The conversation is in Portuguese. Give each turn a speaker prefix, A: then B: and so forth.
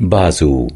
A: basel